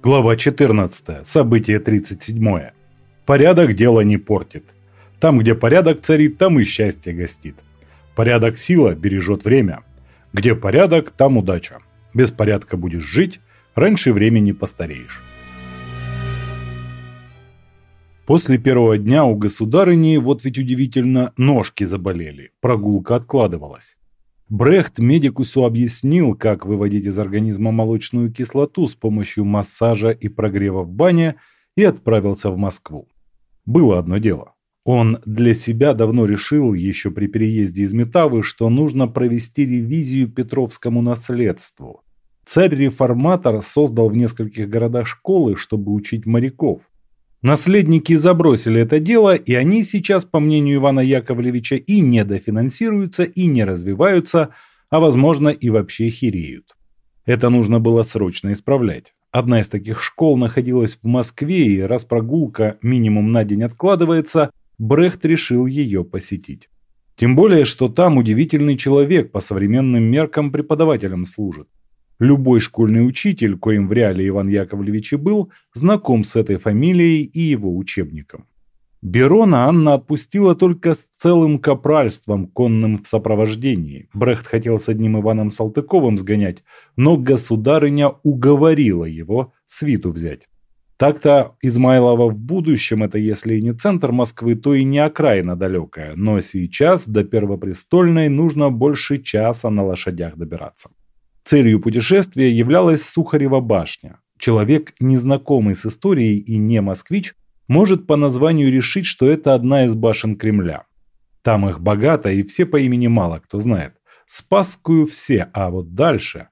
Глава 14. Событие 37. Порядок дело не портит. Там, где порядок царит, там и счастье гостит. Порядок сила бережет время. Где порядок, там удача. Без порядка будешь жить, раньше времени постареешь. После первого дня у государыни, вот ведь удивительно, ножки заболели, прогулка откладывалась. Брехт медикусу объяснил, как выводить из организма молочную кислоту с помощью массажа и прогрева в бане и отправился в Москву. Было одно дело. Он для себя давно решил, еще при переезде из Метавы, что нужно провести ревизию Петровскому наследству. Царь-реформатор создал в нескольких городах школы, чтобы учить моряков. Наследники забросили это дело, и они сейчас, по мнению Ивана Яковлевича, и не дофинансируются, и не развиваются, а возможно и вообще хереют. Это нужно было срочно исправлять. Одна из таких школ находилась в Москве, и раз прогулка минимум на день откладывается, Брехт решил ее посетить. Тем более, что там удивительный человек по современным меркам преподавателем служит. Любой школьный учитель, коим в реале Иван Яковлевич и был, знаком с этой фамилией и его учебником. Берона Анна отпустила только с целым капральством, конным в сопровождении. Брехт хотел с одним Иваном Салтыковым сгонять, но государыня уговорила его свиту взять. Так-то Измайлова в будущем это если и не центр Москвы, то и не окраина далекая, но сейчас до Первопрестольной нужно больше часа на лошадях добираться. Целью путешествия являлась Сухарева башня. Человек, незнакомый с историей и не москвич, может по названию решить, что это одна из башен Кремля. Там их богато и все по имени мало кто знает. Спасскую все, а вот дальше...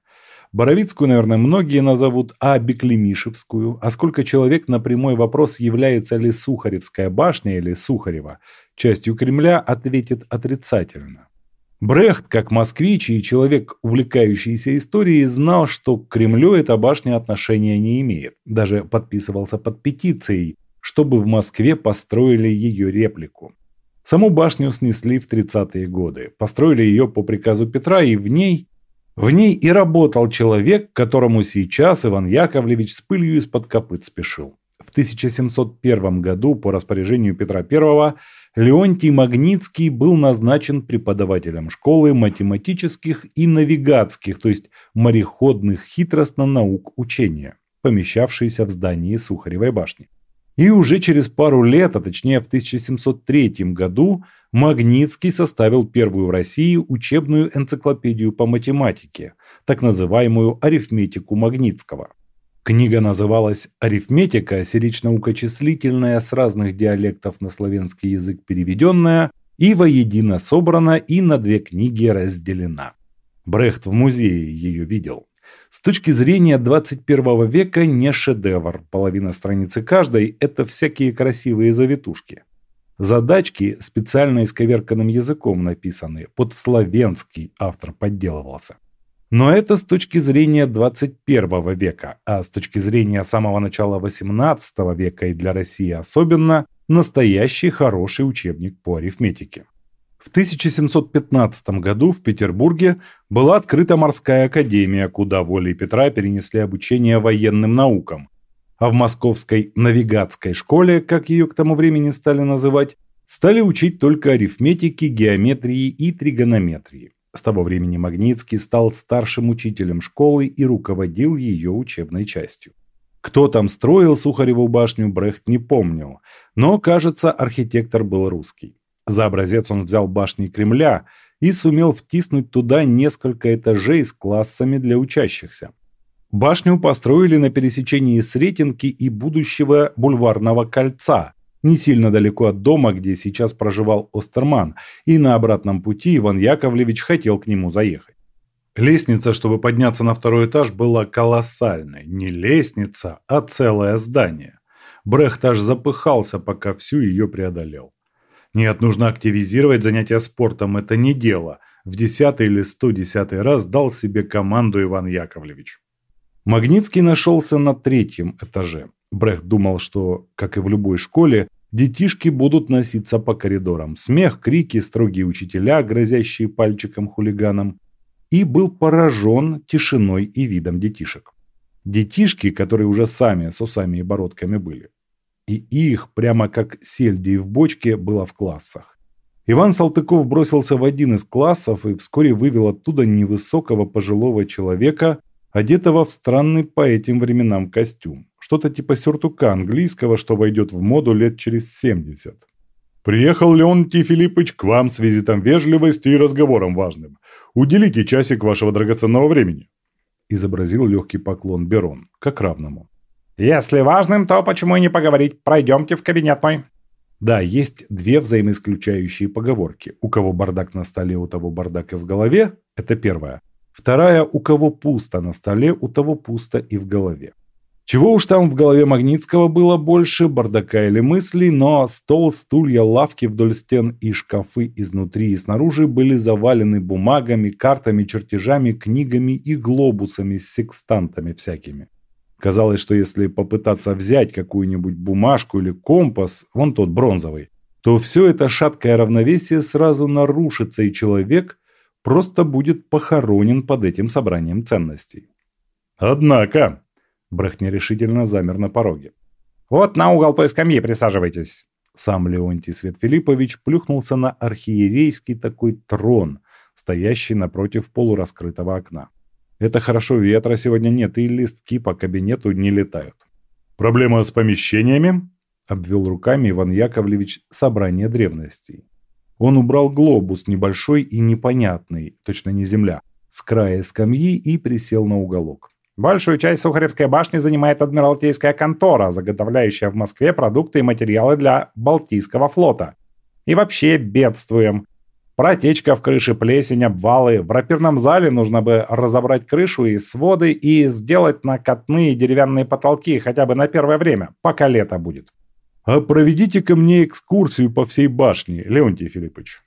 Боровицкую, наверное, многие назовут, а Беклемишевскую. А сколько человек на прямой вопрос, является ли Сухаревская башня или Сухарева частью Кремля, ответит отрицательно. Брехт, как москвич и человек, увлекающийся историей, знал, что к Кремлю эта башня отношения не имеет. Даже подписывался под петицией, чтобы в Москве построили ее реплику. Саму башню снесли в 30-е годы. Построили ее по приказу Петра, и в ней... В ней и работал человек, которому сейчас Иван Яковлевич с пылью из-под копыт спешил. В 1701 году по распоряжению Петра I Леонтий Магнитский был назначен преподавателем школы математических и навигатских, то есть мореходных хитростно-наук учения, помещавшейся в здании Сухаревой башни. И уже через пару лет, а точнее в 1703 году, Магнитский составил первую в России учебную энциклопедию по математике, так называемую арифметику Магнитского. Книга называлась «Арифметика, сирично-укочислительная с разных диалектов на славянский язык переведенная и воедино собрана и на две книги разделена». Брехт в музее ее видел. С точки зрения 21 века не шедевр, половина страницы каждой – это всякие красивые завитушки. Задачки специально исковерканным языком написаны, под славянский автор подделывался. Но это с точки зрения 21 века, а с точки зрения самого начала 18 века и для России особенно, настоящий хороший учебник по арифметике. В 1715 году в Петербурге была открыта морская академия, куда волей Петра перенесли обучение военным наукам. А в московской навигатской школе, как ее к тому времени стали называть, стали учить только арифметике, геометрии и тригонометрии. С того времени Магнитский стал старшим учителем школы и руководил ее учебной частью. Кто там строил Сухареву башню, Брехт не помнил, но, кажется, архитектор был русский. За образец он взял башни Кремля и сумел втиснуть туда несколько этажей с классами для учащихся. Башню построили на пересечении Сретенки и будущего бульварного кольца, не сильно далеко от дома, где сейчас проживал Остерман, и на обратном пути Иван Яковлевич хотел к нему заехать. Лестница, чтобы подняться на второй этаж, была колоссальной. Не лестница, а целое здание. Брехт аж запыхался, пока всю ее преодолел. Нет, нужно активизировать занятия спортом, это не дело. В десятый или сто десятый раз дал себе команду Иван Яковлевич. Магнитский нашелся на третьем этаже. Брехт думал, что, как и в любой школе, детишки будут носиться по коридорам. Смех, крики, строгие учителя, грозящие пальчиком хулиганам. И был поражен тишиной и видом детишек. Детишки, которые уже сами с усами и бородками были. И их, прямо как сельди в бочке, было в классах. Иван Салтыков бросился в один из классов и вскоре вывел оттуда невысокого пожилого человека, одетого в странный по этим временам костюм. Что-то типа сюртука английского, что войдет в моду лет через 70. «Приехал Леонтий Филиппович к вам с визитом вежливости и разговором важным. Уделите часик вашего драгоценного времени», – изобразил легкий поклон Берон, как равному. «Если важным, то почему и не поговорить? Пройдемте в кабинет мой». Да, есть две взаимоисключающие поговорки. У кого бардак на столе, у того бардак и в голове – это первая. Вторая – у кого пусто на столе, у того пусто и в голове. Чего уж там в голове Магнитского было больше, бардака или мыслей, но стол, стулья, лавки вдоль стен и шкафы изнутри и снаружи были завалены бумагами, картами, чертежами, книгами и глобусами с секстантами всякими. Казалось, что если попытаться взять какую-нибудь бумажку или компас, вон тот бронзовый, то все это шаткое равновесие сразу нарушится, и человек просто будет похоронен под этим собранием ценностей. Однако, Брехт нерешительно замер на пороге. «Вот на угол той скамьи присаживайтесь». Сам Леонтий Свет Филиппович плюхнулся на архиерейский такой трон, стоящий напротив полураскрытого окна. Это хорошо, ветра сегодня нет, и листки по кабинету не летают. «Проблема с помещениями?» – обвел руками Иван Яковлевич собрание древностей. Он убрал глобус небольшой и непонятный, точно не земля, с края скамьи и присел на уголок. Большую часть Сухаревской башни занимает Адмиралтейская контора, заготовляющая в Москве продукты и материалы для Балтийского флота. И вообще бедствуем. Протечка в крыше, плесень, обвалы. В рапирном зале нужно бы разобрать крышу и своды и сделать накатные деревянные потолки хотя бы на первое время, пока лето будет. А проведите ко мне экскурсию по всей башне, Леонтий Филиппович.